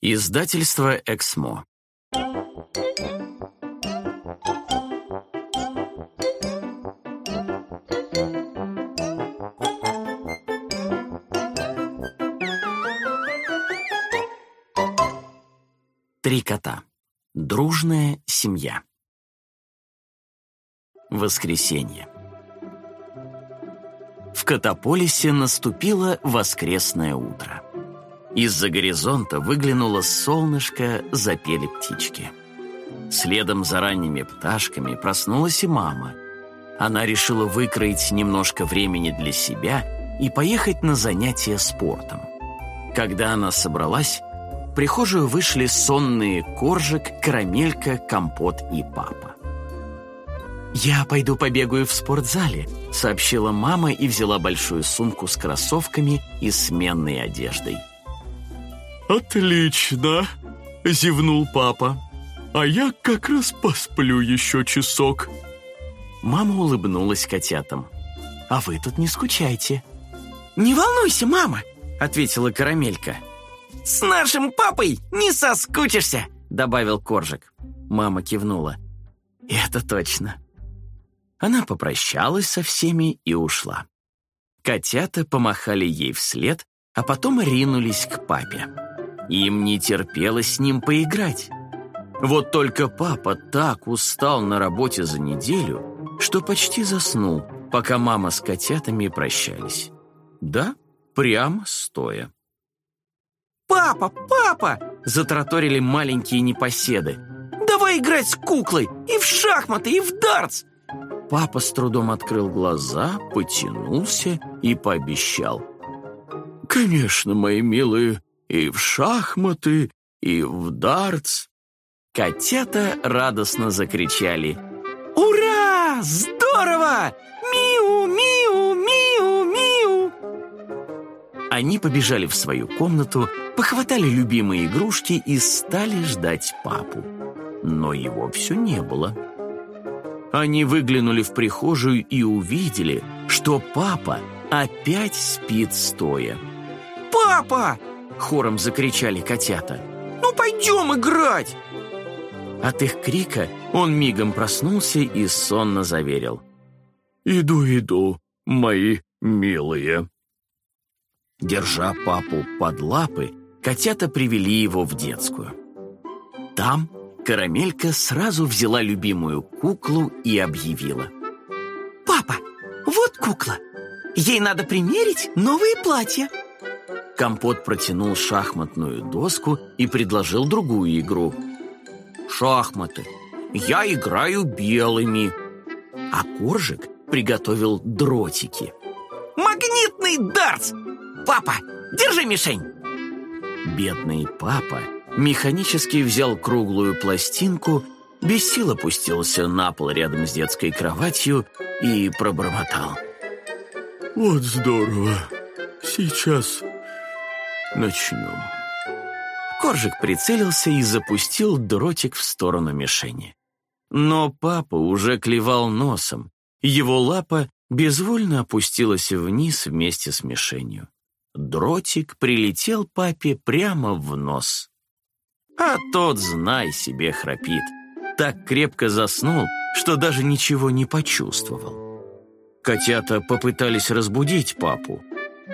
Издательство «Эксмо». Три кота. Дружная семья. Воскресенье. В Катаполисе наступило воскресное утро. Из-за горизонта выглянуло солнышко, запели птички. Следом за ранними пташками проснулась и мама. Она решила выкроить немножко времени для себя и поехать на занятия спортом. Когда она собралась, в прихожую вышли сонные Коржик, Карамелька, Компот и папа. «Я пойду побегаю в спортзале», — сообщила мама и взяла большую сумку с кроссовками и сменной одеждой. «Отлично!» — зевнул папа. «А я как раз посплю еще часок». Мама улыбнулась котятам. «А вы тут не скучайте». «Не волнуйся, мама!» — ответила Карамелька. «С нашим папой не соскучишься!» — добавил Коржик. Мама кивнула. «Это точно». Она попрощалась со всеми и ушла. Котята помахали ей вслед, а потом ринулись к папе. Им не терпелось с ним поиграть. Вот только папа так устал на работе за неделю, что почти заснул, пока мама с котятами прощались. Да, прямо стоя. «Папа, папа!» – затраторили маленькие непоседы. «Давай играть с куклой! И в шахматы, и в дартс!» Папа с трудом открыл глаза, потянулся и пообещал. «Конечно, мои милые, и в шахматы, и в дартс». Котята радостно закричали. «Ура! Здорово! Миу, миу, миу, миу!» Они побежали в свою комнату, похватали любимые игрушки и стали ждать папу. Но его все не было. Они выглянули в прихожую и увидели, что папа опять спит стоя. «Папа!» Хором закричали котята. «Ну пойдем играть!» От их крика он мигом проснулся и сонно заверил. «Иду, иду, мои милые». Держа папу под лапы, котята привели его в детскую. Там Карамелька сразу взяла любимую куклу и объявила. «Папа, вот кукла. Ей надо примерить новые платья». Компот протянул шахматную доску и предложил другую игру. «Шахматы. Я играю белыми». А Коржик приготовил дротики. «Магнитный дартс! Папа, держи мишень!» Бедный папа механически взял круглую пластинку, без сил опустился на пол рядом с детской кроватью и пробормотал. «Вот здорово. Сейчас начнем». Коржик прицелился и запустил дротик в сторону мишени. Но папа уже клевал носом. Его лапа безвольно опустилась вниз вместе с мишенью. Дротик прилетел папе прямо в нос. А тот, знай себе, храпит. Так крепко заснул, что даже ничего не почувствовал. Котята попытались разбудить папу.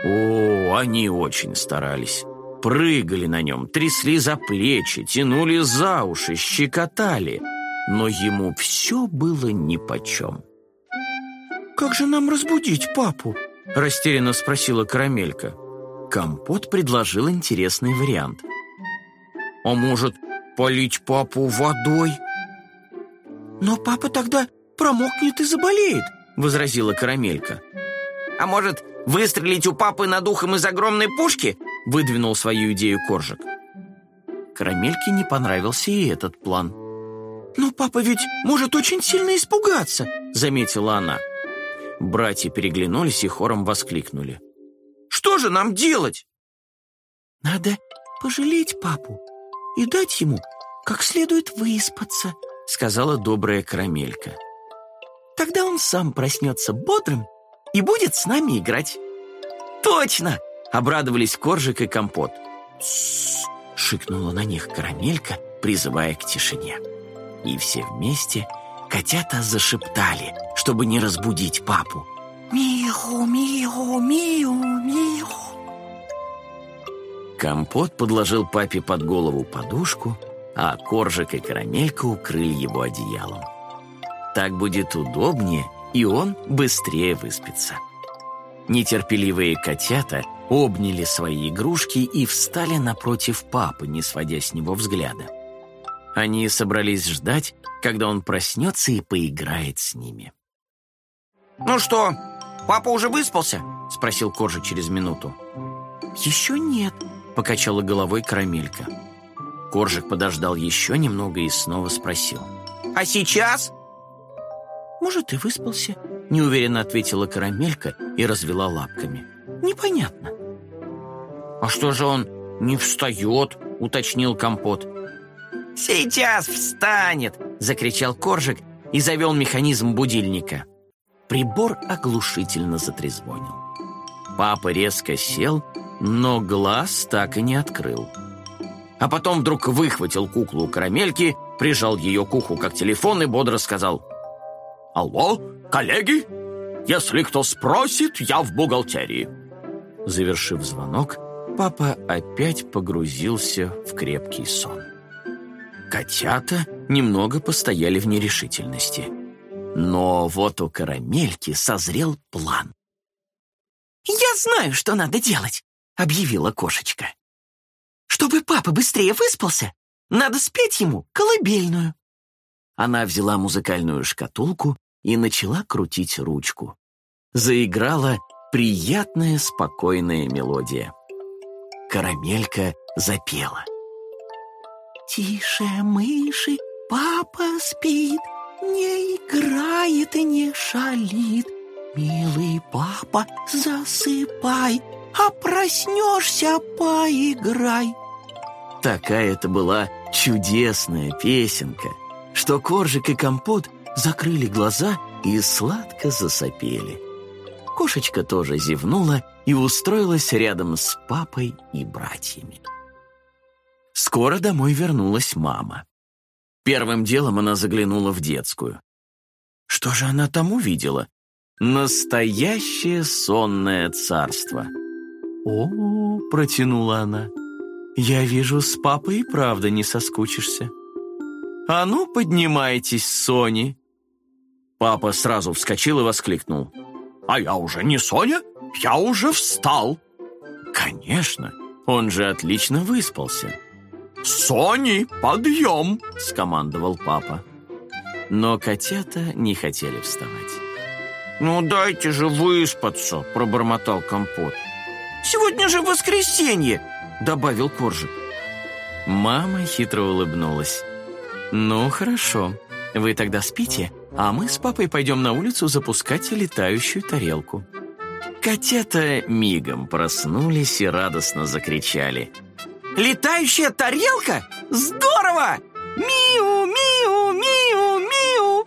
О, они очень старались. Прыгали на нем, трясли за плечи, тянули за уши, щекотали. Но ему все было нипочем. «Как же нам разбудить папу?» – растерянно спросила Карамелька. Компот предложил интересный вариант. «А может, полить папу водой?» «Но папа тогда промокнет и заболеет», – возразила Карамелька. «А может, выстрелить у папы над ухом из огромной пушки?» – выдвинул свою идею Коржик. Карамельке не понравился и этот план. «Но папа ведь может очень сильно испугаться», – заметила она. Братья переглянулись и хором воскликнули. «Что же нам делать?» «Надо пожалеть папу и дать ему как следует выспаться», сказала добрая карамелька. «Тогда он сам проснется бодрым и будет с нами играть». «Точно!» — обрадовались Коржик и Компот. — шикнула на них карамелька, призывая к тишине. И все вместе котята зашептали, чтобы не разбудить папу. «Миу, миу, миу, миу». Компот подложил папе под голову подушку, а Коржик и Карамелька укрыли его одеялом. Так будет удобнее, и он быстрее выспится. Нетерпеливые котята обняли свои игрушки и встали напротив папы, не сводя с него взгляда. Они собрались ждать, когда он проснется и поиграет с ними. «Ну что, папа уже выспался?» — спросил Коржик через минуту. «Еще нет», — покачала головой Карамелька. Коржик подождал еще немного и снова спросил. «А сейчас?» «Может, и выспался», — неуверенно ответила Карамелька и развела лапками. «Непонятно». «А что же он не встает?» — уточнил Компот. «Сейчас встанет!» — закричал Коржик и завел механизм будильника. Прибор оглушительно затрезвонил. Папа резко сел, но глаз так и не открыл. А потом вдруг выхватил куклу карамельки, прижал ее к уху как телефон и бодро сказал «Алло, коллеги? Если кто спросит, я в бухгалтерии». Завершив звонок, папа опять погрузился в крепкий сон. Котята немного постояли в нерешительности. Но вот у карамельки созрел план. «Я знаю, что надо делать!» — объявила кошечка. «Чтобы папа быстрее выспался, надо спеть ему колыбельную». Она взяла музыкальную шкатулку и начала крутить ручку. Заиграла приятная спокойная мелодия. Карамелька запела. «Тише, мыши, папа спит, не играет и не шалит. Милый папа, засыпай, а проснешься, поиграй». Такая это была чудесная песенка, что Коржик и Компот закрыли глаза и сладко засопели. Кошечка тоже зевнула и устроилась рядом с папой и братьями. Скоро домой вернулась мама. Первым делом она заглянула в детскую. Что же она там увидела? Настоящее сонное царство. «О, — протянула она, — я вижу, с папой и правда не соскучишься. А ну, поднимайтесь, Сони!» Папа сразу вскочил и воскликнул. «А я уже не Соня, я уже встал!» «Конечно, он же отлично выспался!» «Сони, подъем!» — скомандовал папа. Но котята не хотели вставать. «Ну дайте же выспаться!» — пробормотал Компот. «Сегодня же воскресенье!» — добавил Коржик. Мама хитро улыбнулась. «Ну, хорошо. Вы тогда спите, а мы с папой пойдем на улицу запускать летающую тарелку». Котята мигом проснулись и радостно закричали — Летающая тарелка? Здорово! Миу, миу, миу, миу!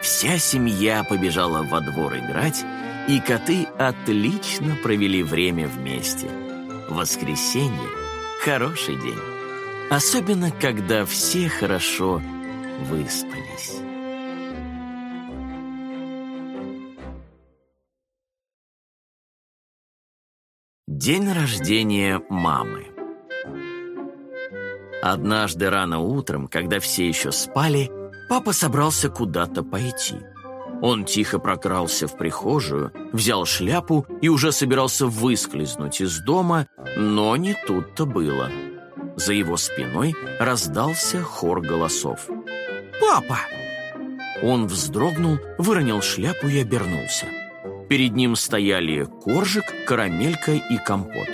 Вся семья побежала во двор играть, и коты отлично провели время вместе. Воскресенье – хороший день. Особенно, когда все хорошо выспались. День рождения мамы. Однажды рано утром, когда все еще спали, папа собрался куда-то пойти. Он тихо прокрался в прихожую, взял шляпу и уже собирался выскользнуть из дома, но не тут-то было. За его спиной раздался хор голосов. «Папа!» Он вздрогнул, выронил шляпу и обернулся. Перед ним стояли Коржик, Карамелька и Компот.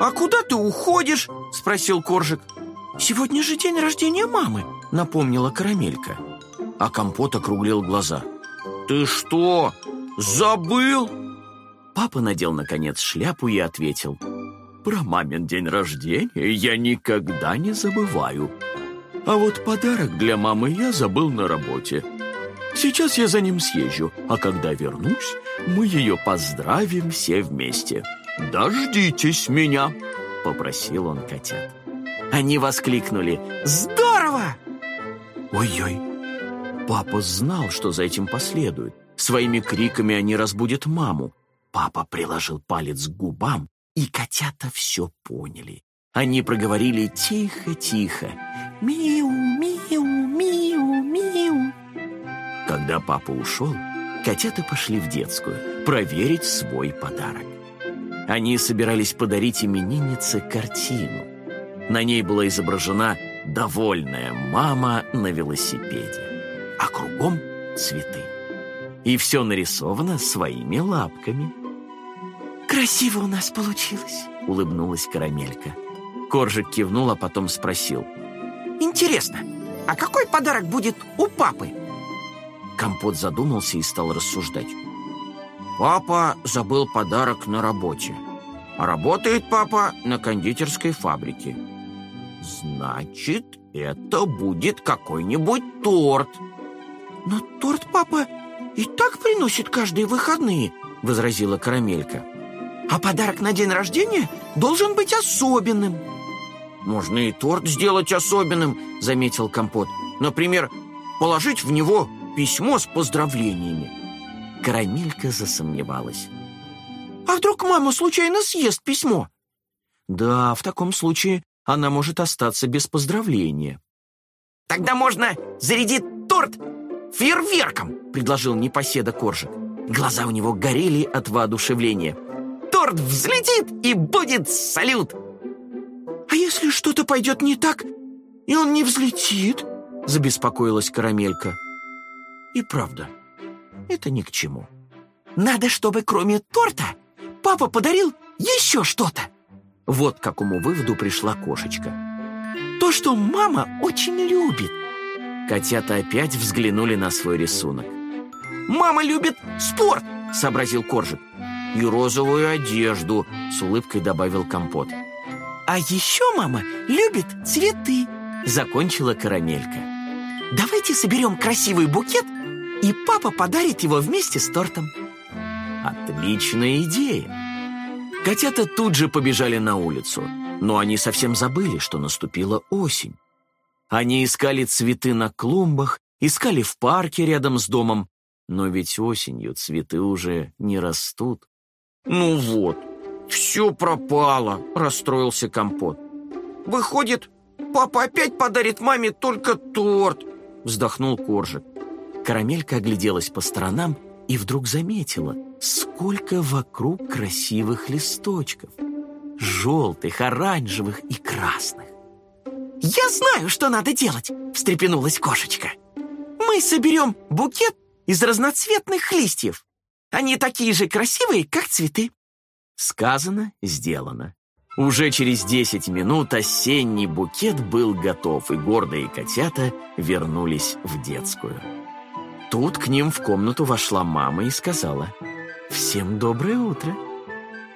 «А куда ты уходишь?» – спросил Коржик. «Сегодня же день рождения мамы», — напомнила Карамелька. А Компот округлил глаза. «Ты что, забыл?» Папа надел, наконец, шляпу и ответил. «Про мамин день рождения я никогда не забываю. А вот подарок для мамы я забыл на работе. Сейчас я за ним съезжу, а когда вернусь, мы ее поздравим все вместе. Дождитесь меня!» — попросил он котят. Они воскликнули «Здорово!» Ой-ой, папа знал, что за этим последует. Своими криками они разбудят маму. Папа приложил палец к губам, и котята все поняли. Они проговорили тихо-тихо «Миу, Когда папа ушел, котята пошли в детскую проверить свой подарок. Они собирались подарить имениннице картину. На ней была изображена довольная мама на велосипеде, а кругом цветы. И все нарисовано своими лапками. «Красиво у нас получилось», — улыбнулась Карамелька. Коржик кивнул, а потом спросил. «Интересно, а какой подарок будет у папы?» Компот задумался и стал рассуждать. Папа забыл подарок на работе. А работает папа на кондитерской фабрике. Значит, это будет какой-нибудь торт. Но торт папа и так приносит каждые выходные, возразила Карамелька. А подарок на день рождения должен быть особенным. Можно и торт сделать особенным, заметил Компот. Например, положить в него письмо с поздравлениями. Карамелька засомневалась. «А вдруг мама случайно съест письмо?» «Да, в таком случае она может остаться без поздравления». «Тогда можно зарядить торт фейерверком», — предложил непоседа Коржик. Глаза у него горели от воодушевления. «Торт взлетит, и будет салют!» «А если что-то пойдет не так, и он не взлетит?» — забеспокоилась Карамелька. «И правда, это ни к чему. Надо, чтобы кроме торта папа подарил еще что-то. Вот к какому выводу пришла кошечка. То, что мама очень любит. Котята опять взглянули на свой рисунок. «Мама любит спорт!» — сообразил Коржик. «И розовую одежду!» — с улыбкой добавил Компот. «А еще мама любит цветы!» — закончила Карамелька. «Давайте соберем красивый букет и папа подарит его вместе с тортом. Отличная идея. Котята тут же побежали на улицу, но они совсем забыли, что наступила осень. Они искали цветы на клумбах, искали в парке рядом с домом, но ведь осенью цветы уже не растут. «Ну вот, все пропало», — расстроился Компот. «Выходит, папа опять подарит маме только торт», — вздохнул Коржик. Карамелька огляделась по сторонам и вдруг заметила, сколько вокруг красивых листочков. Желтых, оранжевых и красных. «Я знаю, что надо делать!» – встрепенулась кошечка. «Мы соберем букет из разноцветных листьев. Они такие же красивые, как цветы». Сказано, сделано. Уже через десять минут осенний букет был готов, и гордые котята вернулись в детскую. Тут к ним в комнату вошла мама и сказала «Всем доброе утро».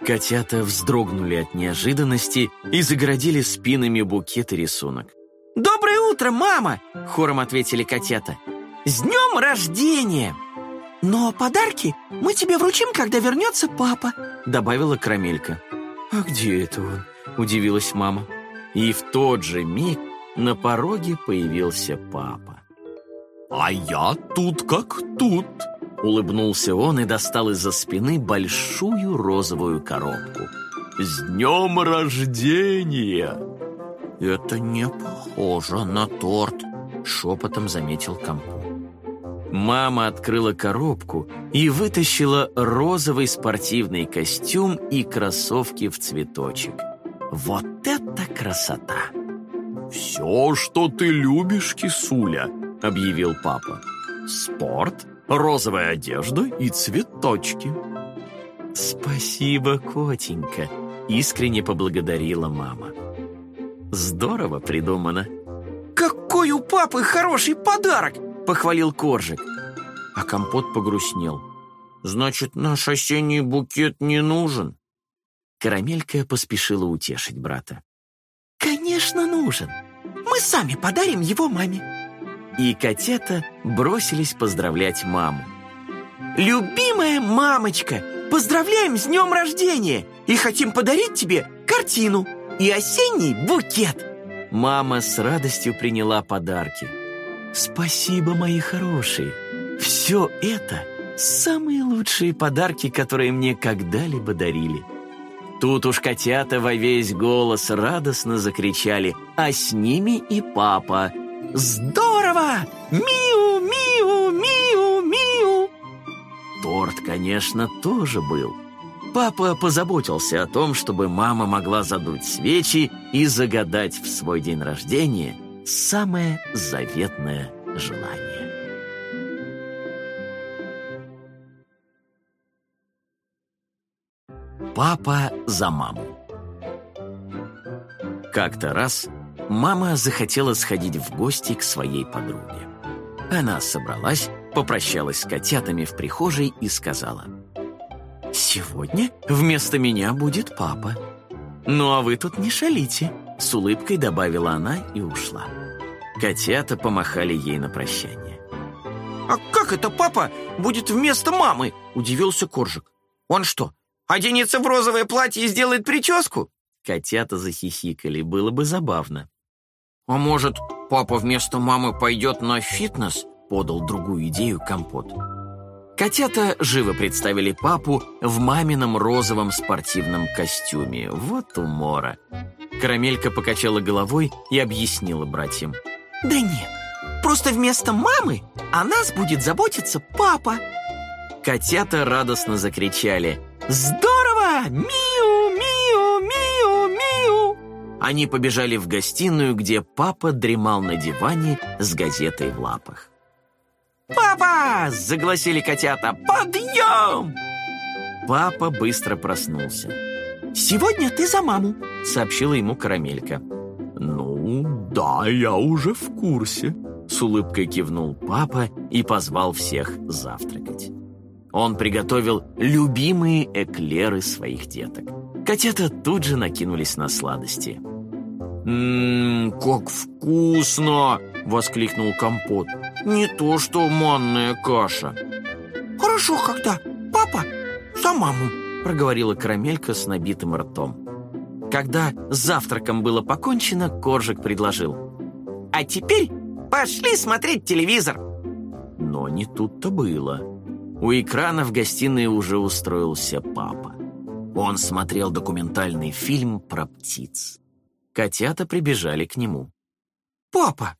Котята вздрогнули от неожиданности и загородили спинами букет и рисунок. «Доброе утро, мама!» — хором ответили котята. «С днем рождения!» «Но подарки мы тебе вручим, когда вернется папа», — добавила Крамелька. «А где это он?» — удивилась мама. И в тот же миг на пороге появился папа. «А я тут как тут!» Улыбнулся он и достал из-за спины большую розовую коробку. «С днем рождения!» «Это не похоже на торт», — шепотом заметил Компот. Мама открыла коробку и вытащила розовый спортивный костюм и кроссовки в цветочек. Вот это красота! «Все, что ты любишь, кисуля», — объявил папа. «Спорт, розовая одежда и цветочки». «Спасибо, котенька», — искренне поблагодарила мама. «Здорово придумано». «Какой у папы хороший подарок!» — похвалил Коржик. А компот погрустнел. «Значит, наш осенний букет не нужен?» Карамелька поспешила утешить брата. «Конечно нужен. Мы сами подарим его маме» и котята бросились поздравлять маму. «Любимая мамочка, поздравляем с днем рождения и хотим подарить тебе картину и осенний букет!» Мама с радостью приняла подарки. «Спасибо, мои хорошие! Все это самые лучшие подарки, которые мне когда-либо дарили». Тут уж котята во весь голос радостно закричали, а с ними и папа. «Здорово! Миу, миу, миу, миу!» Торт, конечно, тоже был. Папа позаботился о том, чтобы мама могла задуть свечи и загадать в свой день рождения самое заветное желание. Папа за маму. Как-то раз мама захотела сходить в гости к своей подруге. Она собралась, попрощалась с котятами в прихожей и сказала, «Сегодня вместо меня будет папа. Ну а вы тут не шалите», — с улыбкой добавила она и ушла. Котята помахали ей на прощание. «А как это папа будет вместо мамы?» – удивился Коржик. «Он что, Оденется в розовое платье и сделает прическу?» Котята захихикали, было бы забавно. «А может, папа вместо мамы пойдет на фитнес?» подал другую идею компот. Котята живо представили папу в мамином розовом спортивном костюме. Вот умора. Карамелька покачала головой и объяснила братьям. «Да нет, просто вместо мамы о нас будет заботиться папа!» Котята радостно закричали «Здорово! Миу, Они побежали в гостиную, где папа дремал на диване с газетой в лапах. «Папа!» – загласили котята. «Подъем!» Папа быстро проснулся. «Сегодня ты за маму», – сообщила ему Карамелька. «Ну, да, я уже в курсе», – с улыбкой кивнул папа и позвал всех завтракать. Он приготовил любимые эклеры своих деток. Котята тут же накинулись на сладости. «Ммм, как вкусно!» — воскликнул Компот. «Не то что манная каша». «Хорошо, когда папа за маму», — проговорила Карамелька с набитым ртом. Когда с завтраком было покончено, Коржик предложил. «А теперь пошли смотреть телевизор». Но не тут-то было. У экрана в гостиной уже устроился папа. Он смотрел документальный фильм про птиц. Котята прибежали к нему. «Папа,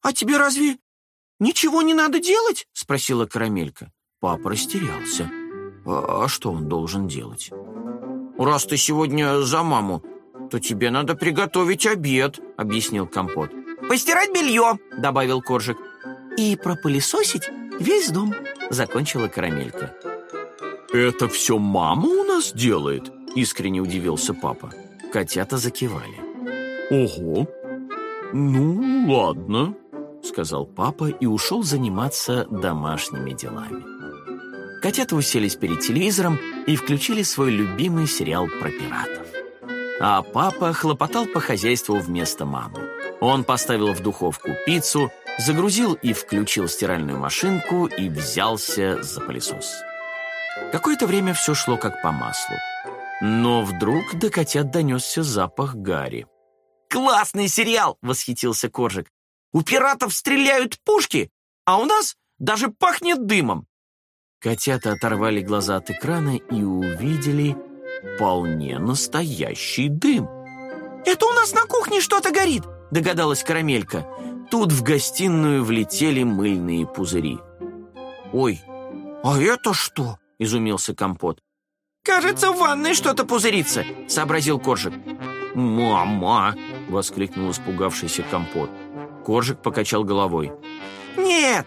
а тебе разве ничего не надо делать?» — спросила Карамелька. Папа растерялся. А, а что он должен делать? «Раз ты сегодня за маму, то тебе надо приготовить обед», — объяснил Компот. «Постирать белье», — добавил Коржик. «И пропылесосить весь дом», — закончила Карамелька. «Это все мама у нас делает?» — искренне удивился папа. Котята закивали. «Ого! Ну, ладно», — сказал папа и ушел заниматься домашними делами. Котята уселись перед телевизором и включили свой любимый сериал про пиратов. А папа хлопотал по хозяйству вместо мамы. Он поставил в духовку пиццу, загрузил и включил стиральную машинку и взялся за пылесос. Какое-то время все шло как по маслу. Но вдруг до котят донесся запах гари. «Классный сериал!» — восхитился Коржик. «У пиратов стреляют пушки, а у нас даже пахнет дымом!» Котята оторвали глаза от экрана и увидели вполне настоящий дым. «Это у нас на кухне что-то горит!» — догадалась Карамелька. Тут в гостиную влетели мыльные пузыри. «Ой, а это что?» – изумился Компот. «Кажется, в ванной что-то пузырится», – сообразил Коржик. «Мама!» – воскликнул испугавшийся Компот. Коржик покачал головой. «Нет,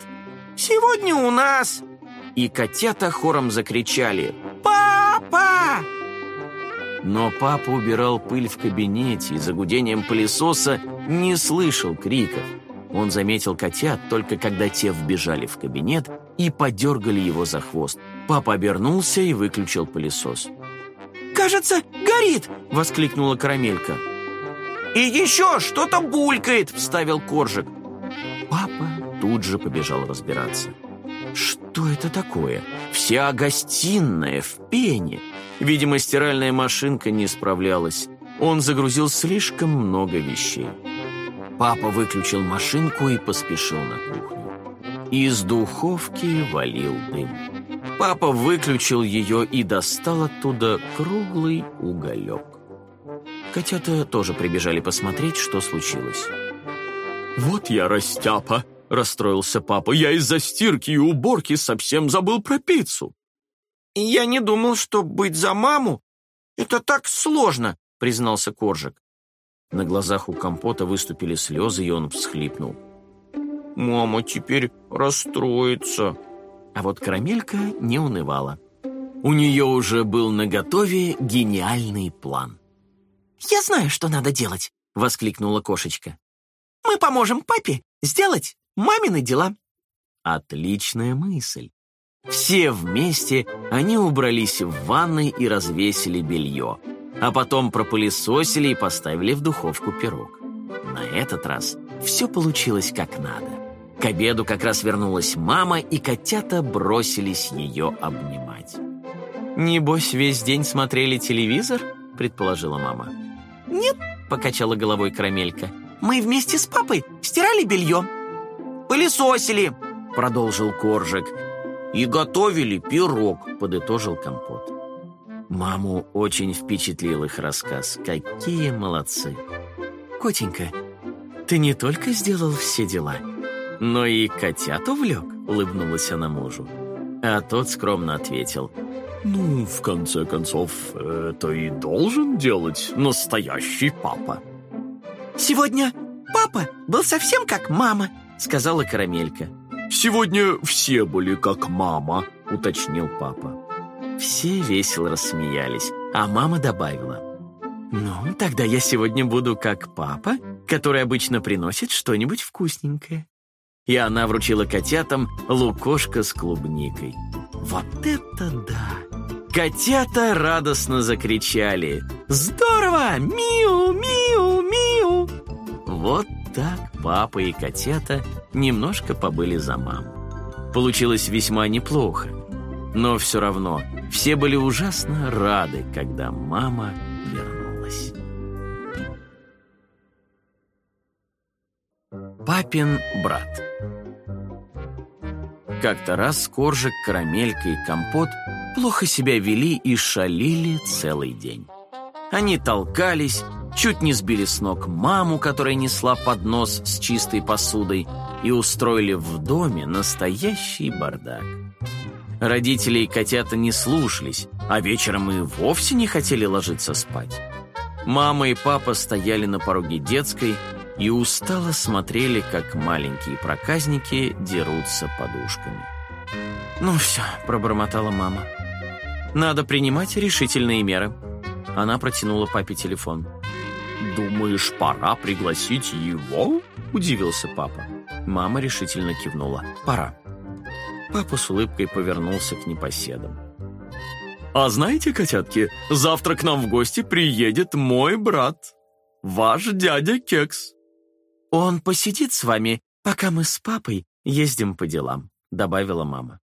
сегодня у нас!» И котята хором закричали «Папа!» Но папа убирал пыль в кабинете и за гудением пылесоса не слышал криков. Он заметил котят только когда те вбежали в кабинет и подергали его за хвост. Папа обернулся и выключил пылесос. «Кажется, горит!» — воскликнула Карамелька. «И еще что-то булькает!» — вставил Коржик. Папа тут же побежал разбираться. Что это такое? Вся гостиная в пене. Видимо, стиральная машинка не справлялась. Он загрузил слишком много вещей. Папа выключил машинку и поспешил на кухню. Из духовки валил дым. Папа выключил ее и достал оттуда круглый уголек. Котята тоже прибежали посмотреть, что случилось. «Вот я растяпа!» — расстроился папа. «Я из-за стирки и уборки совсем забыл про пиццу!» «Я не думал, что быть за маму — это так сложно», — признался Коржик. На глазах у компота выступили слезы, и он всхлипнул. «Мама теперь расстроится». А вот Карамелька не унывала. У нее уже был наготове гениальный план. «Я знаю, что надо делать», — воскликнула кошечка. «Мы поможем папе сделать мамины дела». Отличная мысль. Все вместе они убрались в ванной и развесили белье, а потом пропылесосили и поставили в духовку пирог. На этот раз все получилось как надо. К обеду как раз вернулась мама, и котята бросились ее обнимать. «Небось, весь день смотрели телевизор?» — предположила мама. «Нет», — покачала головой Карамелька. «Мы вместе с папой стирали белье». «Пылесосили», — продолжил Коржик. «И готовили пирог», — подытожил Компот. Маму очень впечатлил их рассказ. Какие молодцы! «Котенька, ты не только сделал все дела, но и котят увлек», — улыбнулась она мужу. А тот скромно ответил. «Ну, в конце концов, это и должен делать настоящий папа». «Сегодня папа был совсем как мама», — сказала Карамелька. «Сегодня все были как мама», — уточнил папа. Все весело рассмеялись, а мама добавила. «Ну, тогда я сегодня буду как папа, который обычно приносит что-нибудь вкусненькое». И она вручила котятам лукошко с клубникой. «Вот это да!» Котята радостно закричали. «Здорово! Миу, миу, миу!» Вот так папа и котята немножко побыли за маму. Получилось весьма неплохо. Но все равно все были ужасно рады, когда мама вернулась. Папин брат Как-то раз Коржик, Карамелька и Компот плохо себя вели и шалили целый день. Они толкались, чуть не сбили с ног маму, которая несла поднос с чистой посудой, и устроили в доме настоящий бардак. Родители и котята не слушались, а вечером и вовсе не хотели ложиться спать. Мама и папа стояли на пороге детской и устало смотрели, как маленькие проказники дерутся подушками. «Ну все», — пробормотала мама. «Надо принимать решительные меры». Она протянула папе телефон. «Думаешь, пора пригласить его?» — удивился папа. Мама решительно кивнула. «Пора». Папа с улыбкой повернулся к непоседам. «А знаете, котятки, завтра к нам в гости приедет мой брат, ваш дядя Кекс». «Он посидит с вами, пока мы с папой ездим по делам», — добавила мама.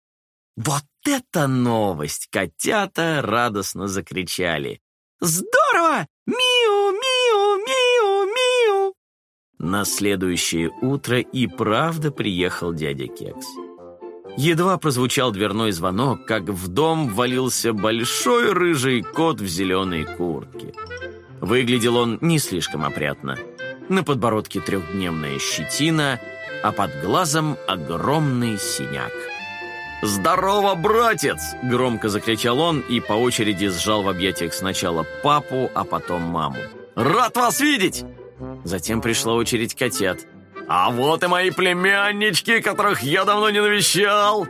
Вот это новость! Котята радостно закричали. «Здорово! Миу, миу, миу, миу!» На следующее утро и правда приехал дядя Кекс. Едва прозвучал дверной звонок, как в дом ввалился большой рыжий кот в зеленой куртке. Выглядел он не слишком опрятно. На подбородке трехдневная щетина, а под глазом огромный синяк. «Здорово, братец!» – громко закричал он и по очереди сжал в объятиях сначала папу, а потом маму. «Рад вас видеть!» Затем пришла очередь котят – а вот и мои племяннички, которых я давно не навещал!»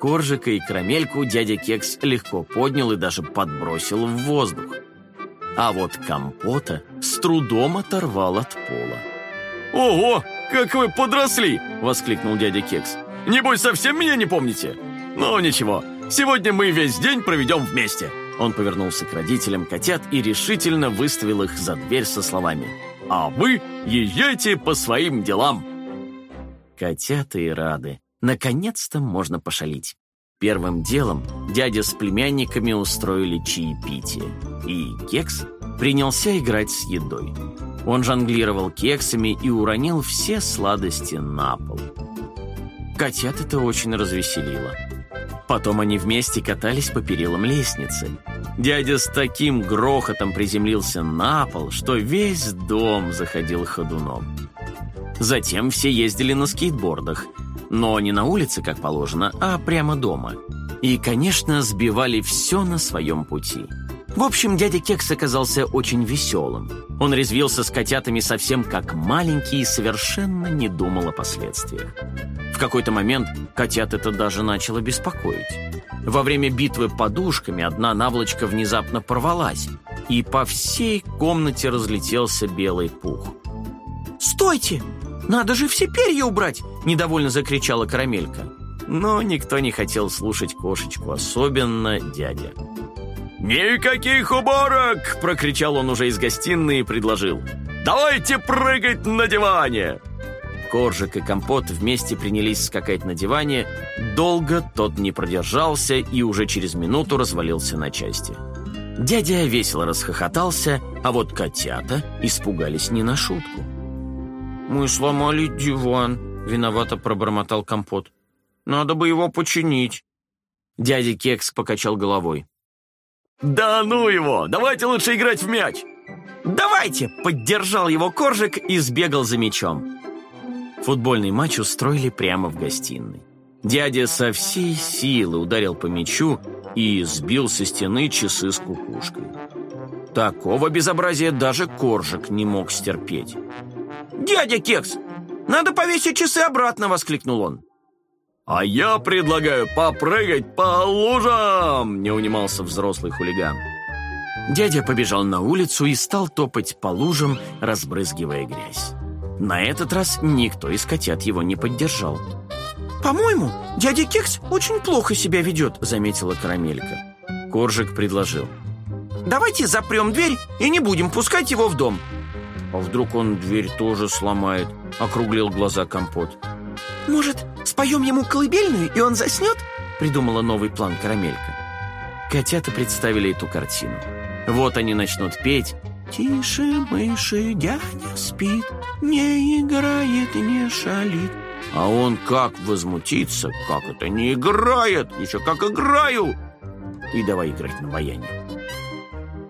Коржика и Карамельку дядя Кекс легко поднял и даже подбросил в воздух. А вот Компота с трудом оторвал от пола. «Ого, как вы подросли!» — воскликнул дядя Кекс. «Небось, совсем меня не помните? Ну, ничего, сегодня мы весь день проведем вместе!» Он повернулся к родителям котят и решительно выставил их за дверь со словами а вы езжайте по своим делам». Котята и рады. Наконец-то можно пошалить. Первым делом дядя с племянниками устроили чаепитие, и Кекс принялся играть с едой. Он жонглировал кексами и уронил все сладости на пол. Котят это очень развеселило. Потом они вместе катались по перилам лестницы. Дядя с таким грохотом приземлился на пол, что весь дом заходил ходуном. Затем все ездили на скейтбордах, но не на улице, как положено, а прямо дома. И, конечно, сбивали все на своем пути. В общем, дядя Кекс оказался очень веселым. Он резвился с котятами совсем как маленький и совершенно не думал о последствиях. В какой-то момент котят это даже начало беспокоить. Во время битвы подушками одна наволочка внезапно порвалась, и по всей комнате разлетелся белый пух. «Стойте! Надо же все перья убрать!» – недовольно закричала Карамелька. Но никто не хотел слушать кошечку, особенно дядя. «Никаких уборок!» – прокричал он уже из гостиной и предложил. «Давайте прыгать на диване!» Коржик и Компот вместе принялись скакать на диване. Долго тот не продержался и уже через минуту развалился на части. Дядя весело расхохотался, а вот котята испугались не на шутку. «Мы сломали диван», — виновато пробормотал Компот. «Надо бы его починить». Дядя Кекс покачал головой. «Да ну его! Давайте лучше играть в мяч!» «Давайте!» — поддержал его Коржик и сбегал за мячом. Футбольный матч устроили прямо в гостиной. Дядя со всей силы ударил по мячу и сбил со стены часы с кукушкой. Такого безобразия даже Коржик не мог стерпеть. «Дядя Кекс, надо повесить часы обратно!» — воскликнул он. «А я предлагаю попрыгать по лужам!» — не унимался взрослый хулиган. Дядя побежал на улицу и стал топать по лужам, разбрызгивая грязь. На этот раз никто из котят его не поддержал. «По-моему, дядя Кекс очень плохо себя ведет», — заметила Карамелька. Коржик предложил. «Давайте запрем дверь и не будем пускать его в дом». «А вдруг он дверь тоже сломает?» — округлил глаза Компот. «Может, споем ему колыбельную, и он заснет?» — придумала новый план Карамелька. Котята представили эту картину. Вот они начнут петь, Тише мыши, дядя спит, не играет, не шалит. А он как возмутится, как это не играет, еще как играю. И давай играть на баяне.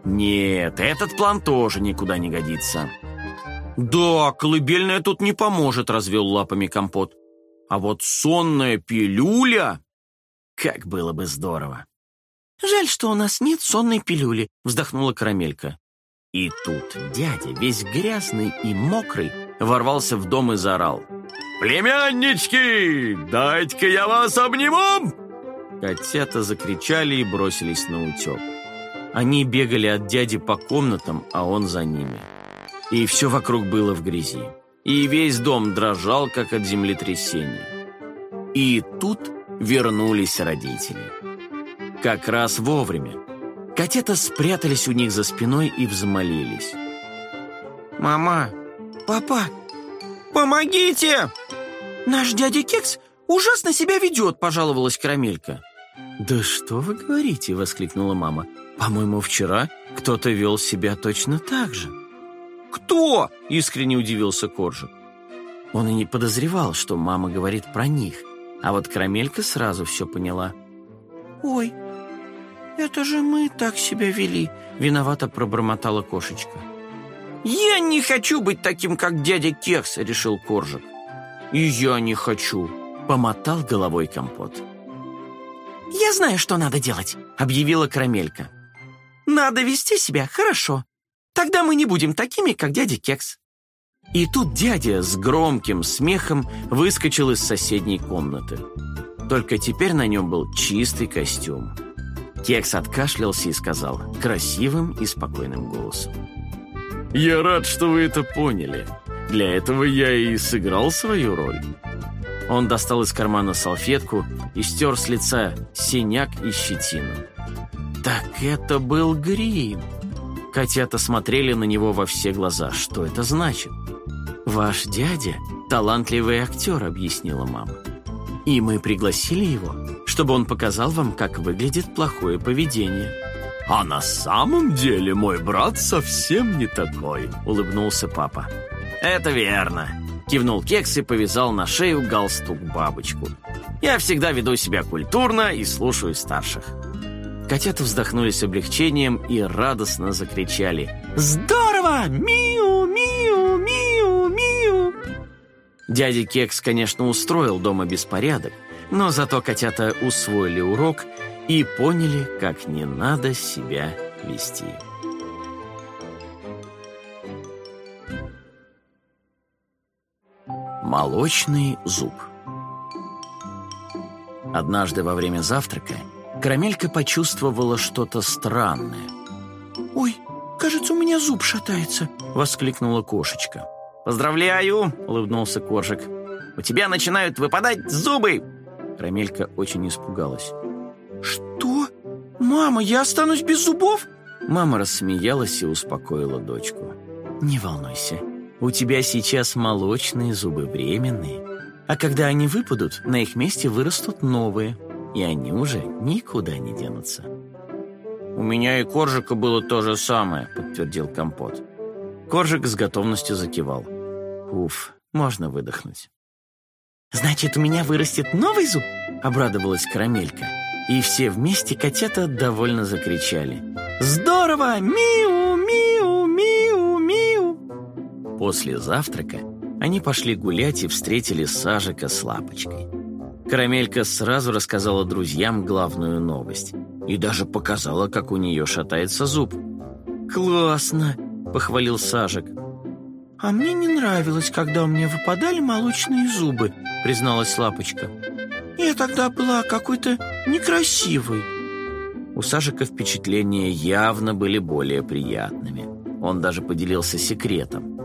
Нет, этот план тоже никуда не годится. Да, колыбельная тут не поможет, развел лапами компот. А вот сонная пилюля... Как было бы здорово. «Жаль, что у нас нет сонной пилюли», — вздохнула Карамелька. И тут дядя, весь грязный и мокрый, ворвался в дом и заорал. «Племяннички, дайте-ка я вас обниму!» Котята закричали и бросились на утек. Они бегали от дяди по комнатам, а он за ними. И все вокруг было в грязи. И весь дом дрожал, как от землетрясения. И тут вернулись родители. Как раз вовремя. Котята спрятались у них за спиной и взмолились. «Мама, папа, помогите! Наш дядя Кекс ужасно себя ведет», — пожаловалась Карамелька. «Да что вы говорите?» — воскликнула мама. «По-моему, вчера кто-то вел себя точно так же». «Кто?» — искренне удивился Коржик. Он и не подозревал, что мама говорит про них, а вот Карамелька сразу все поняла. «Ой, «Это же мы так себя вели», — виновато пробормотала кошечка. «Я не хочу быть таким, как дядя Кекс», — решил Коржик. «И я не хочу», — помотал головой компот. «Я знаю, что надо делать», — объявила Карамелька. «Надо вести себя хорошо. Тогда мы не будем такими, как дядя Кекс». И тут дядя с громким смехом выскочил из соседней комнаты. Только теперь на нем был чистый костюм. Кекс откашлялся и сказал красивым и спокойным голосом. «Я рад, что вы это поняли. Для этого я и сыграл свою роль». Он достал из кармана салфетку и стер с лица синяк и щетину. Так это был грим. Котята смотрели на него во все глаза. Что это значит? «Ваш дядя – талантливый актер», – объяснила мама. «И мы пригласили его, чтобы он показал вам, как выглядит плохое поведение. А на самом деле мой брат совсем не такой», — улыбнулся папа. «Это верно», — кивнул Кекс и повязал на шею галстук-бабочку. «Я всегда веду себя культурно и слушаю старших». Котята вздохнули с облегчением и радостно закричали «Здорово! Миу, миу, миу, миу!» Дядя Кекс, конечно, устроил дома беспорядок, но зато котята усвоили урок и поняли, как не надо себя вести. Молочный зуб Однажды во время завтрака Карамелька почувствовала что-то странное. «Ой, кажется, у меня зуб шатается», — воскликнула кошечка. «Поздравляю!» — улыбнулся Коржик. «У тебя начинают выпадать зубы!» Карамелька очень испугалась. «Что? Мама, я останусь без зубов?» Мама рассмеялась и успокоила дочку. «Не волнуйся, у тебя сейчас молочные зубы временные, а когда они выпадут, на их месте вырастут новые, и они уже никуда не денутся». «У меня и Коржика было то же самое», — подтвердил Компот. Коржик с готовностью закивал. «Уф, можно выдохнуть». «Значит, у меня вырастет новый зуб?» — обрадовалась Карамелька. И все вместе котята довольно закричали. «Здорово! Миу, миу, миу, миу!» После завтрака они пошли гулять и встретили Сажика с Лапочкой. Карамелька сразу рассказала друзьям главную новость и даже показала, как у нее шатается зуб. «Классно!» — похвалил Сажик. «А мне не нравилось, когда у меня выпадали молочные зубы», — призналась Лапочка. «Я тогда была какой-то некрасивой». У Сажика впечатления явно были более приятными. Он даже поделился секретом.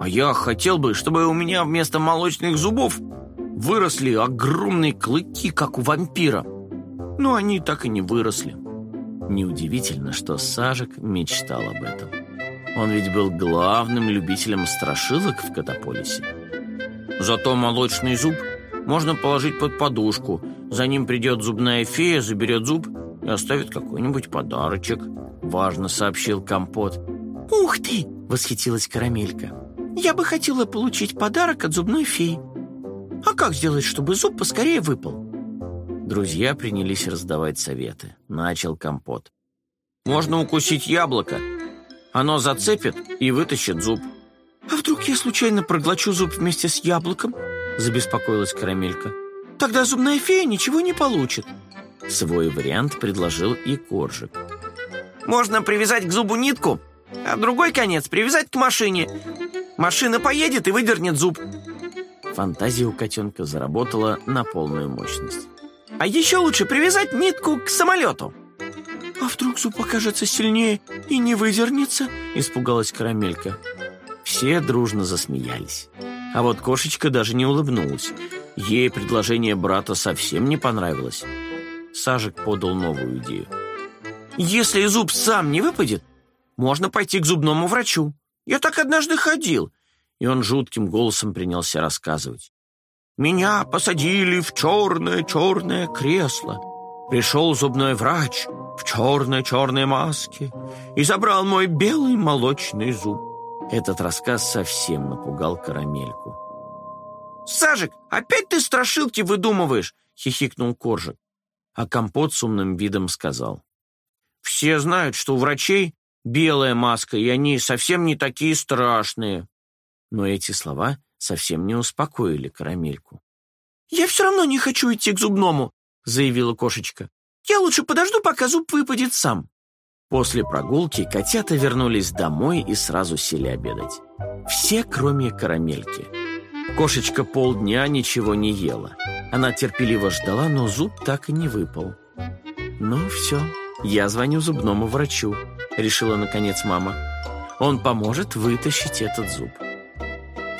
«А я хотел бы, чтобы у меня вместо молочных зубов выросли огромные клыки, как у вампира. Но они так и не выросли». Неудивительно, что Сажик мечтал об этом. Он ведь был главным любителем страшилок в Катаполисе. Зато молочный зуб можно положить под подушку. За ним придет зубная фея, заберет зуб и оставит какой-нибудь подарочек. Важно сообщил Компот. «Ух ты!» — восхитилась Карамелька. «Я бы хотела получить подарок от зубной феи. А как сделать, чтобы зуб поскорее выпал?» Друзья принялись раздавать советы. Начал Компот. «Можно укусить яблоко, оно зацепит и вытащит зуб. «А вдруг я случайно проглочу зуб вместе с яблоком?» Забеспокоилась Карамелька. «Тогда зубная фея ничего не получит». Свой вариант предложил и Коржик. «Можно привязать к зубу нитку, а другой конец привязать к машине. Машина поедет и выдернет зуб». Фантазия у котенка заработала на полную мощность. «А еще лучше привязать нитку к самолету». «А вдруг зуб окажется сильнее и не выдернется?» – испугалась Карамелька. Все дружно засмеялись. А вот кошечка даже не улыбнулась. Ей предложение брата совсем не понравилось. Сажик подал новую идею. «Если зуб сам не выпадет, можно пойти к зубному врачу. Я так однажды ходил». И он жутким голосом принялся рассказывать. «Меня посадили в черное-черное кресло. Пришел зубной врач, в черной-черной маске и забрал мой белый молочный зуб. Этот рассказ совсем напугал карамельку. «Сажик, опять ты страшилки выдумываешь?» — хихикнул Коржик. А компот с умным видом сказал. «Все знают, что у врачей белая маска, и они совсем не такие страшные». Но эти слова совсем не успокоили карамельку. «Я все равно не хочу идти к зубному», — заявила кошечка. Я лучше подожду, пока зуб выпадет сам». После прогулки котята вернулись домой и сразу сели обедать. Все, кроме карамельки. Кошечка полдня ничего не ела. Она терпеливо ждала, но зуб так и не выпал. «Ну все, я звоню зубному врачу», — решила наконец мама. «Он поможет вытащить этот зуб».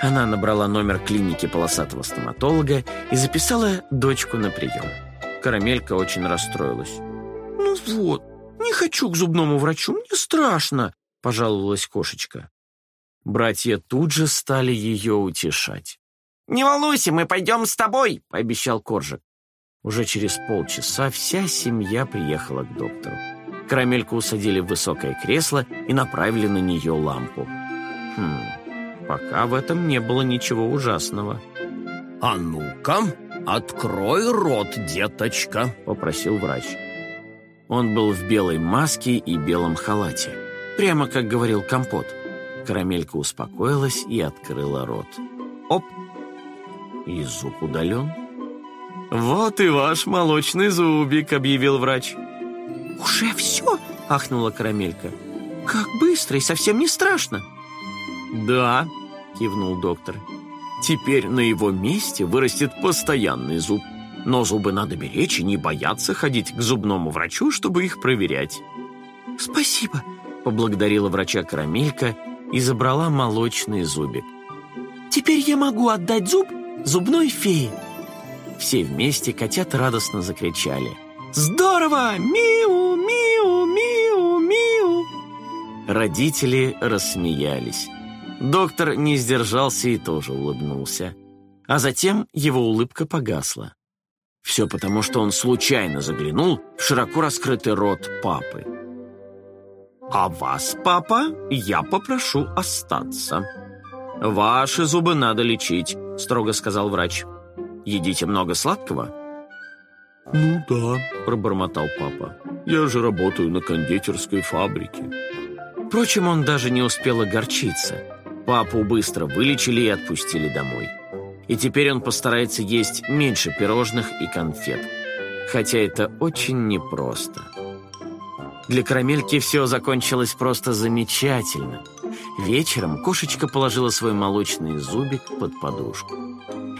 Она набрала номер клиники полосатого стоматолога и записала дочку на прием. Карамелька очень расстроилась. «Ну вот, не хочу к зубному врачу, мне страшно», — пожаловалась кошечка. Братья тут же стали ее утешать. «Не волнуйся, мы пойдем с тобой», — пообещал Коржик. Уже через полчаса вся семья приехала к доктору. Карамельку усадили в высокое кресло и направили на нее лампу. Хм, пока в этом не было ничего ужасного. «А ну-ка, открой рот, деточка», — попросил врач. Он был в белой маске и белом халате. Прямо как говорил Компот. Карамелька успокоилась и открыла рот. Оп! И зуб удален. «Вот и ваш молочный зубик», — объявил врач. «Уже все?» — ахнула Карамелька. «Как быстро и совсем не страшно!» «Да», — кивнул доктор. «Теперь на его месте вырастет постоянный зуб. Но зубы надо беречь и не бояться ходить к зубному врачу, чтобы их проверять». «Спасибо», — поблагодарила врача Карамелька и забрала молочный зубик. «Теперь я могу отдать зуб зубной фее». Все вместе котята радостно закричали. «Здорово! Миу, миу, миу, миу!» Родители рассмеялись. Доктор не сдержался и тоже улыбнулся. А затем его улыбка погасла. Все потому, что он случайно заглянул в широко раскрытый рот папы. «А вас, папа, я попрошу остаться. Ваши зубы надо лечить», — строго сказал врач. «Едите много сладкого?» «Ну да», — пробормотал папа. «Я же работаю на кондитерской фабрике». Впрочем, он даже не успел огорчиться. Папу быстро вылечили и отпустили домой. И теперь он постарается есть меньше пирожных и конфет. Хотя это очень непросто. Для карамельки все закончилось просто замечательно. Вечером кошечка положила свой молочный зубик под подушку.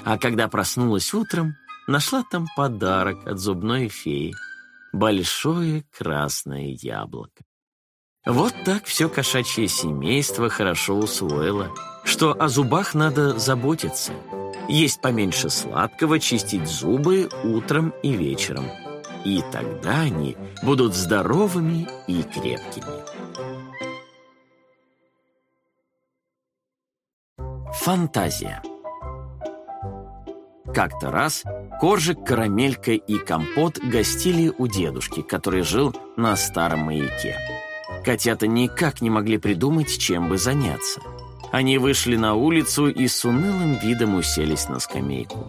А когда проснулась утром, нашла там подарок от зубной феи. Большое красное яблоко. Вот так все кошачье семейство хорошо усвоило, что о зубах надо заботиться. Есть поменьше сладкого, чистить зубы утром и вечером. И тогда они будут здоровыми и крепкими. Фантазия Как-то раз Коржик, Карамелька и Компот гостили у дедушки, который жил на старом маяке. Котята никак не могли придумать, чем бы заняться. Они вышли на улицу и с унылым видом уселись на скамейку.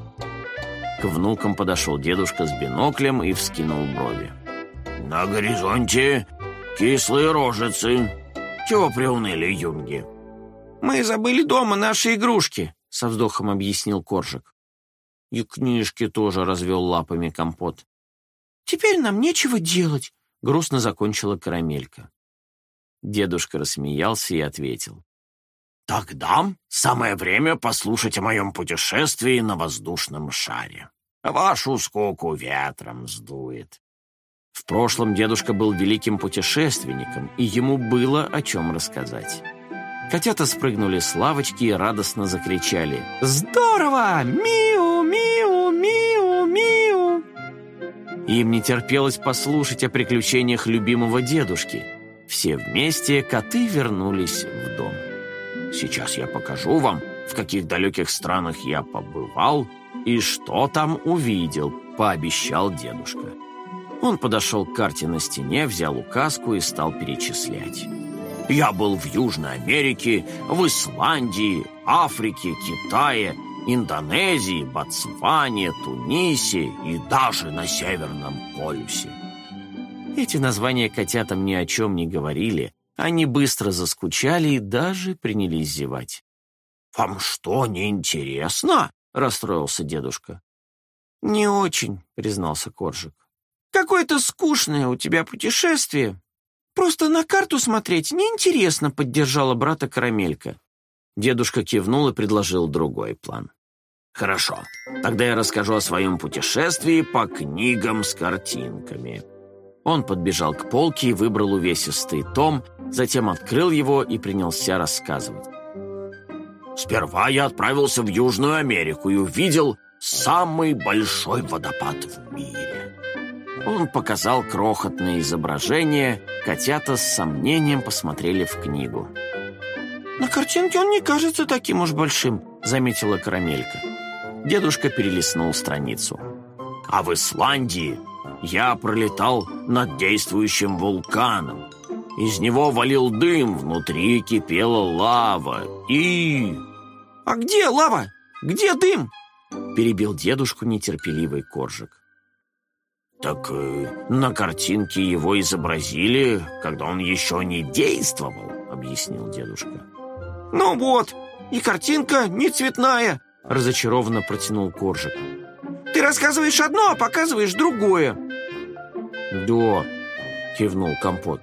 К внукам подошел дедушка с биноклем и вскинул брови. «На горизонте кислые рожицы. Чего приуныли, юнги?» «Мы забыли дома наши игрушки», — со вздохом объяснил Коржик. И книжки тоже развел лапами компот. «Теперь нам нечего делать», — грустно закончила карамелька. Дедушка рассмеялся и ответил. «Тогда самое время послушать о моем путешествии на воздушном шаре. Вашу скуку ветром сдует». В прошлом дедушка был великим путешественником, и ему было о чем рассказать. Котята спрыгнули с лавочки и радостно закричали «Здорово! Миу, миу, миу, миу!» Им не терпелось послушать о приключениях любимого дедушки – все вместе коты вернулись в дом. Сейчас я покажу вам, в каких далеких странах я побывал и что там увидел, пообещал дедушка. Он подошел к карте на стене, взял указку и стал перечислять. Я был в Южной Америке, в Исландии, Африке, Китае, Индонезии, Ботсване, Тунисе и даже на Северном полюсе. Эти названия котятам ни о чем не говорили. Они быстро заскучали и даже принялись зевать. «Вам что, не интересно?» — расстроился дедушка. «Не очень», — признался Коржик. «Какое-то скучное у тебя путешествие. Просто на карту смотреть неинтересно», — поддержала брата Карамелька. Дедушка кивнул и предложил другой план. «Хорошо, тогда я расскажу о своем путешествии по книгам с картинками». Он подбежал к полке и выбрал увесистый том, затем открыл его и принялся рассказывать. «Сперва я отправился в Южную Америку и увидел самый большой водопад в мире». Он показал крохотное изображение, котята с сомнением посмотрели в книгу. «На картинке он не кажется таким уж большим», — заметила Карамелька. Дедушка перелистнул страницу. «А в Исландии я пролетал над действующим вулканом. Из него валил дым, внутри кипела лава. И... «А где лава? Где дым?» Перебил дедушку нетерпеливый коржик. Так э, на картинке его изобразили, когда он еще не действовал, объяснил дедушка. Ну вот, и картинка не цветная, разочарованно протянул коржик. Ты рассказываешь одно, а показываешь другое. Да, кивнул компот.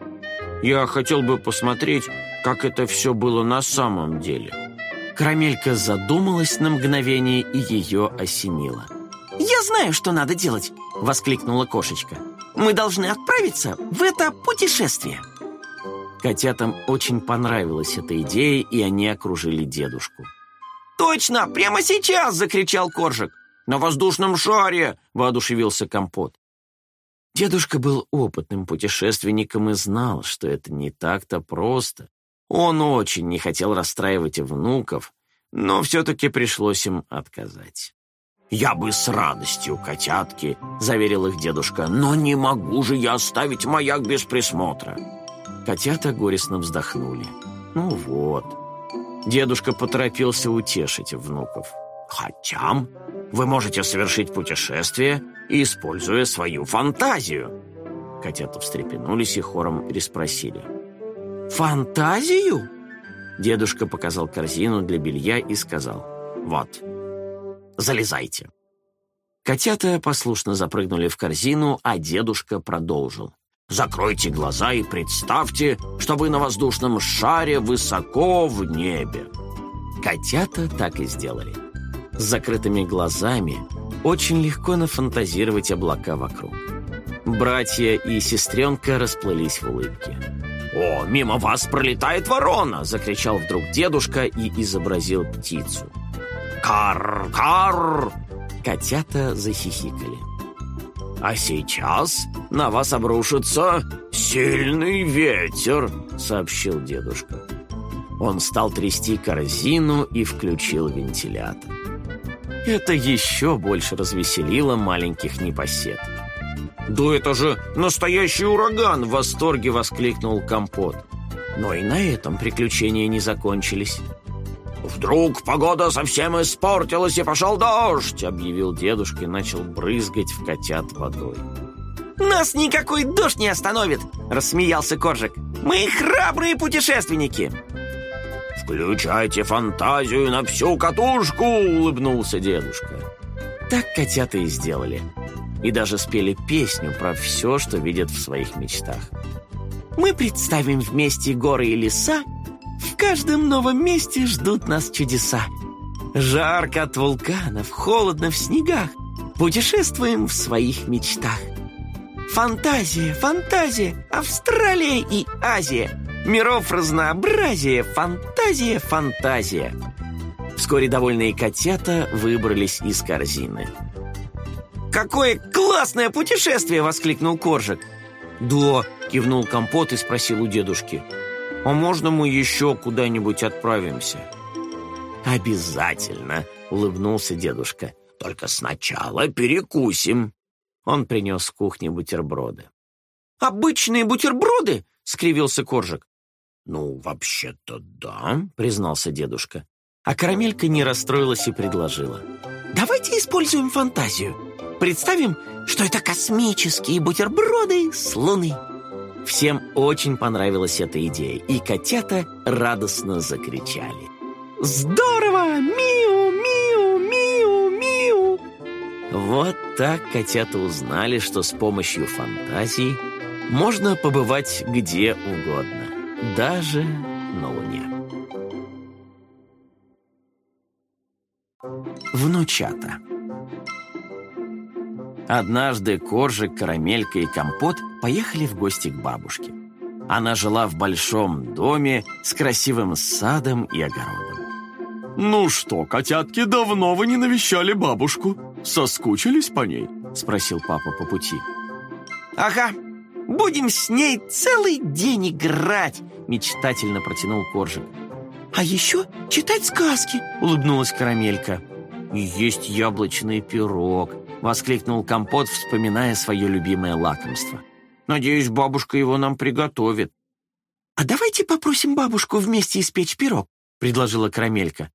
Я хотел бы посмотреть, как это все было на самом деле. Карамелька задумалась на мгновение, и ее осенило. «Я знаю, что надо делать!» — воскликнула кошечка. «Мы должны отправиться в это путешествие!» Котятам очень понравилась эта идея, и они окружили дедушку. «Точно! Прямо сейчас!» — закричал Коржик. «На воздушном шаре!» — воодушевился Компот. Дедушка был опытным путешественником и знал, что это не так-то просто. Он очень не хотел расстраивать внуков, но все-таки пришлось им отказать. «Я бы с радостью, котятки», — заверил их дедушка, «но не могу же я оставить маяк без присмотра». Котята горестно вздохнули. «Ну вот». Дедушка поторопился утешить внуков. «Хотя вы можете совершить путешествие используя свою фантазию». Котята встрепенулись и хором переспросили. «Фантазию?» Дедушка показал корзину для белья и сказал. «Вот, залезайте». Котята послушно запрыгнули в корзину, а дедушка продолжил. «Закройте глаза и представьте, что вы на воздушном шаре высоко в небе». Котята так и сделали. С закрытыми глазами очень легко нафантазировать облака вокруг. Братья и сестренка расплылись в улыбке. «О, мимо вас пролетает ворона!» — закричал вдруг дедушка и изобразил птицу. «Кар! Кар!» Котята захихикали. «А сейчас на вас обрушится сильный ветер», — сообщил дедушка. Он стал трясти корзину и включил вентилятор. Это еще больше развеселило маленьких непосед. «Да это же настоящий ураган!» — в восторге воскликнул Компот. Но и на этом приключения не закончились. «Вдруг погода совсем испортилась и пошел дождь!» — объявил дедушка и начал брызгать в котят водой. «Нас никакой дождь не остановит!» — рассмеялся Коржик. «Мы храбрые путешественники!» «Включайте фантазию на всю катушку!» — улыбнулся дедушка. Так котята и сделали. И даже спели песню про все, что видят в своих мечтах. «Мы представим вместе горы и леса, в каждом новом месте ждут нас чудеса. Жарко от вулканов, холодно в снегах, путешествуем в своих мечтах. Фантазия, фантазия, Австралия и Азия — Миров разнообразие, фантазия, фантазия. Вскоре довольные котята выбрались из корзины. «Какое классное путешествие!» — воскликнул Коржик. «Да!» — кивнул Компот и спросил у дедушки. «А можно мы еще куда-нибудь отправимся?» «Обязательно!» — улыбнулся дедушка. «Только сначала перекусим!» Он принес с кухни бутерброды. «Обычные бутерброды?» — скривился Коржик. «Ну, вообще-то да», — признался дедушка. А карамелька не расстроилась и предложила. «Давайте используем фантазию. Представим, что это космические бутерброды с Луны». Всем очень понравилась эта идея, и котята радостно закричали. «Здорово! Миу, миу, миу, миу!» Вот так котята узнали, что с помощью фантазии можно побывать где угодно даже на Луне. Внучата Однажды Коржик, Карамелька и Компот поехали в гости к бабушке. Она жила в большом доме с красивым садом и огородом. «Ну что, котятки, давно вы не навещали бабушку? Соскучились по ней?» – спросил папа по пути. «Ага, Будем с ней целый день играть!» Мечтательно протянул Коржик. «А еще читать сказки!» Улыбнулась Карамелька. «И есть яблочный пирог!» — воскликнул Компот, вспоминая свое любимое лакомство. «Надеюсь, бабушка его нам приготовит». «А давайте попросим бабушку вместе испечь пирог», — предложила Карамелька.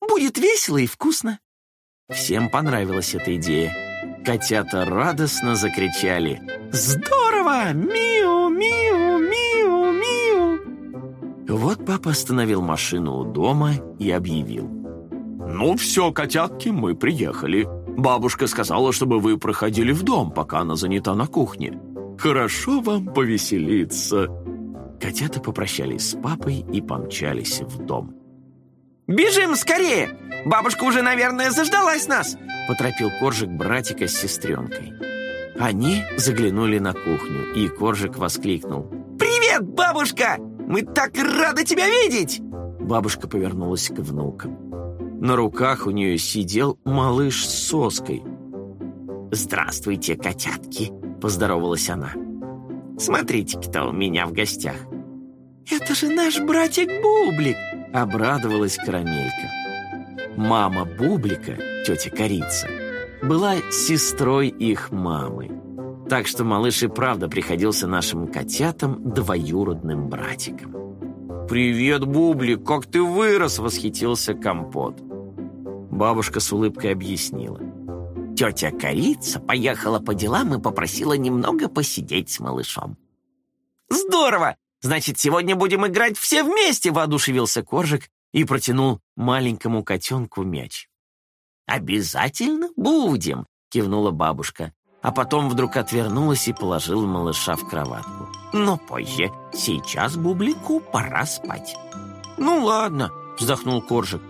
«Будет весело и вкусно». Всем понравилась эта идея. Котята радостно закричали «Здорово! Миу, миу, миу, миу!» Вот папа остановил машину у дома и объявил. «Ну все, котятки, мы приехали. Бабушка сказала, чтобы вы проходили в дом, пока она занята на кухне. Хорошо вам повеселиться». Котята попрощались с папой и помчались в дом. «Бежим скорее! Бабушка уже, наверное, заждалась нас!» Поторопил Коржик братика с сестренкой. Они заглянули на кухню, и Коржик воскликнул. «Привет, бабушка! Мы так рады тебя видеть!» Бабушка повернулась к внукам. На руках у нее сидел малыш с соской. «Здравствуйте, котятки!» – поздоровалась она. «Смотрите, кто у меня в гостях!» «Это же наш братик Бублик!» – обрадовалась Карамелька. Мама Бублика, тетя Корица, была сестрой их мамы. Так что малыш и правда приходился нашим котятам двоюродным братиком. «Привет, Бублик, как ты вырос!» — восхитился Компот. Бабушка с улыбкой объяснила. Тетя Корица поехала по делам и попросила немного посидеть с малышом. «Здорово! Значит, сегодня будем играть все вместе!» — воодушевился Коржик и протянул маленькому котенку мяч. «Обязательно будем!» — кивнула бабушка, а потом вдруг отвернулась и положила малыша в кроватку. «Но позже. Сейчас Бублику пора спать». «Ну ладно», — вздохнул Коржик.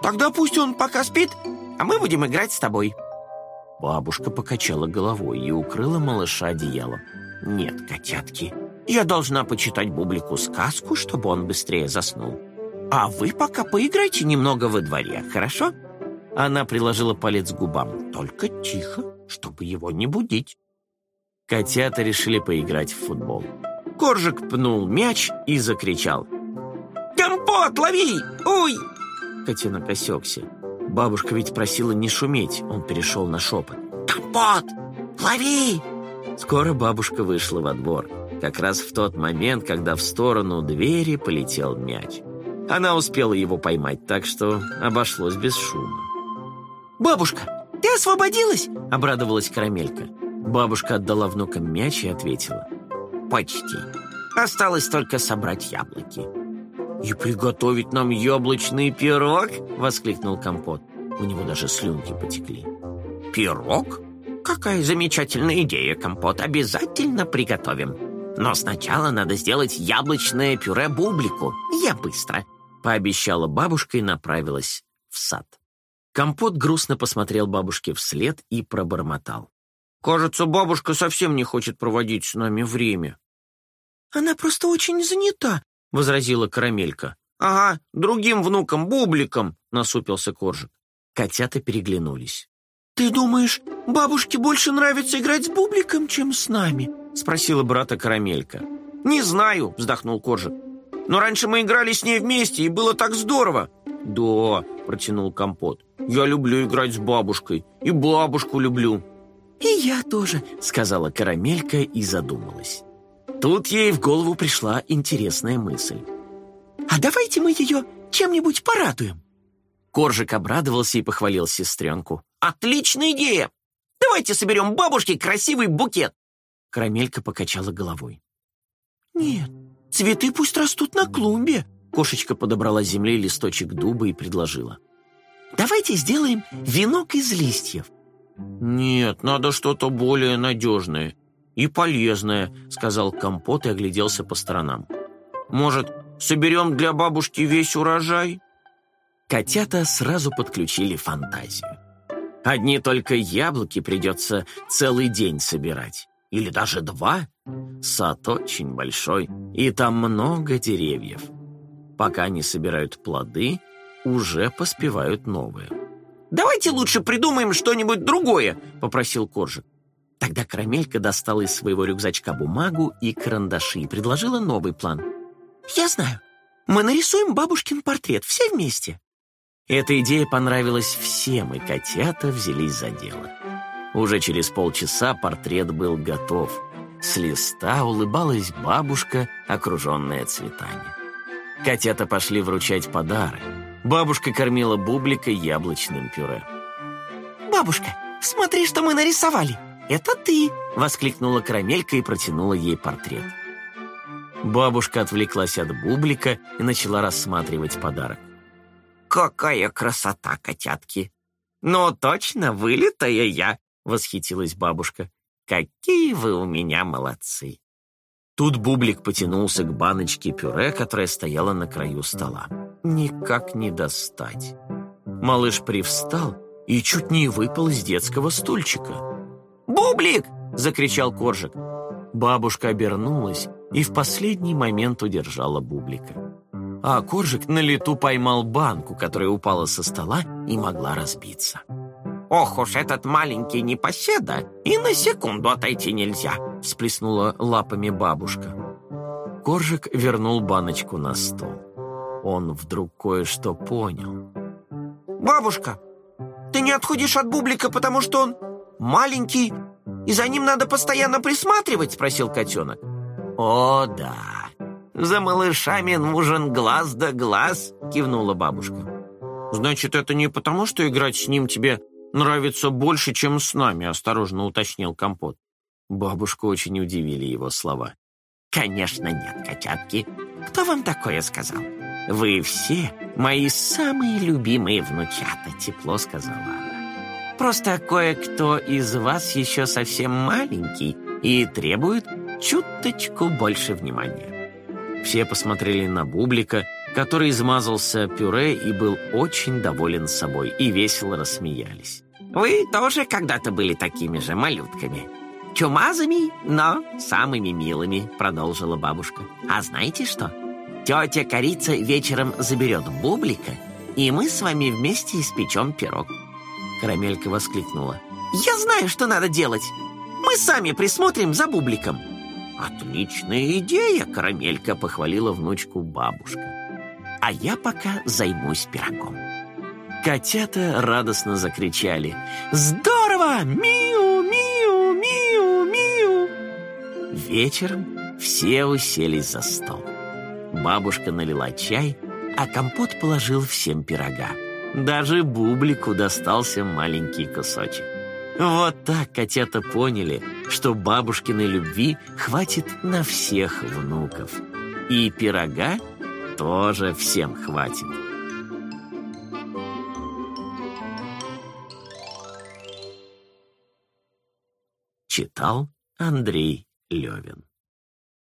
«Тогда пусть он пока спит, а мы будем играть с тобой». Бабушка покачала головой и укрыла малыша одеялом. «Нет, котятки, я должна почитать Бублику сказку, чтобы он быстрее заснул. А вы пока поиграйте немного во дворе, хорошо?» Она приложила палец к губам. «Только тихо, чтобы его не будить». Котята решили поиграть в футбол. Коржик пнул мяч и закричал. «Компот, лови! Ой!» Котенок осекся. Бабушка ведь просила не шуметь, он перешел на шепот. «Компот, лови!» Скоро бабушка вышла во двор, как раз в тот момент, когда в сторону двери полетел мяч. Она успела его поймать, так что обошлось без шума. «Бабушка, ты освободилась?» — обрадовалась Карамелька. Бабушка отдала внукам мяч и ответила. «Почти. Осталось только собрать яблоки». «И приготовить нам яблочный пирог?» — воскликнул Компот. У него даже слюнки потекли. «Пирог? Какая замечательная идея, Компот. Обязательно приготовим. Но сначала надо сделать яблочное пюре бублику. Я быстро», — пообещала бабушка и направилась в сад. Компот грустно посмотрел бабушке вслед и пробормотал. «Кажется, бабушка совсем не хочет проводить с нами время». «Она просто очень занята», — возразила Карамелька. «Ага, другим внукам, бубликом», — насупился Коржик. Котята переглянулись. «Ты думаешь, бабушке больше нравится играть с бубликом, чем с нами?» — спросила брата Карамелька. «Не знаю», — вздохнул Коржик. «Но раньше мы играли с ней вместе, и было так здорово». «Да», — протянул Компот. «Я люблю играть с бабушкой, и бабушку люблю». «И я тоже», — сказала Карамелька и задумалась. Тут ей в голову пришла интересная мысль. «А давайте мы ее чем-нибудь порадуем». Коржик обрадовался и похвалил сестренку. «Отличная идея! Давайте соберем бабушке красивый букет!» Карамелька покачала головой. «Нет, цветы пусть растут на клумбе!» Кошечка подобрала с земли листочек дуба и предложила. «Давайте сделаем венок из листьев!» «Нет, надо что-то более надежное и полезное», сказал Компот и огляделся по сторонам. «Может, соберем для бабушки весь урожай?» Котята сразу подключили фантазию. Одни только яблоки придется целый день собирать. Или даже два. Сад очень большой, и там много деревьев. Пока они собирают плоды, уже поспевают новые. «Давайте лучше придумаем что-нибудь другое», — попросил Коржик. Тогда Карамелька достала из своего рюкзачка бумагу и карандаши и предложила новый план. «Я знаю. Мы нарисуем бабушкин портрет все вместе». Эта идея понравилась всем, и котята взялись за дело. Уже через полчаса портрет был готов. С листа улыбалась бабушка, окруженная цветами. Котята пошли вручать подарок. Бабушка кормила бублика яблочным пюре. «Бабушка, смотри, что мы нарисовали! Это ты!» — воскликнула Карамелька и протянула ей портрет. Бабушка отвлеклась от бублика и начала рассматривать подарок. «Какая красота, котятки! Ну, точно, вылитая я!» — восхитилась бабушка. «Какие вы у меня молодцы!» Тут Бублик потянулся к баночке пюре, которая стояла на краю стола. Никак не достать. Малыш привстал и чуть не выпал из детского стульчика. «Бублик!» — закричал Коржик. Бабушка обернулась и в последний момент удержала Бублика. А Коржик на лету поймал банку, которая упала со стола и могла разбиться. «Ох уж этот маленький непоседа, и на секунду отойти нельзя!» — всплеснула лапами бабушка. Коржик вернул баночку на стол. Он вдруг кое-что понял. «Бабушка, ты не отходишь от Бублика, потому что он маленький, и за ним надо постоянно присматривать?» — спросил котенок. «О, да, за малышами нужен глаз да глаз», — кивнула бабушка. «Значит, это не потому, что играть с ним тебе нравится больше, чем с нами», — осторожно уточнил Компот. Бабушку очень удивили его слова. «Конечно нет, котятки. Кто вам такое сказал? Вы все мои самые любимые внучата», — тепло сказала она. «Просто кое-кто из вас еще совсем маленький и требует чуточку больше внимания». Все посмотрели на Бублика, который измазался пюре и был очень доволен собой, и весело рассмеялись. «Вы тоже когда-то были такими же малютками?» «Чумазами, но самыми милыми», — продолжила бабушка. «А знаете что? Тетя Корица вечером заберет бублика, и мы с вами вместе испечем пирог». Карамелька воскликнула. «Я знаю, что надо делать. Мы сами присмотрим за бубликом». «Отличная идея!» — Карамелька похвалила внучку бабушка. «А я пока займусь пирогом». Котята радостно закричали. «Здорово! Миу, миу, миу, миу!» Вечером все уселись за стол. Бабушка налила чай, а компот положил всем пирога. Даже Бублику достался маленький кусочек. Вот так котята поняли, что бабушкиной любви хватит на всех внуков. И пирога тоже всем хватит. Читал Андрей Левин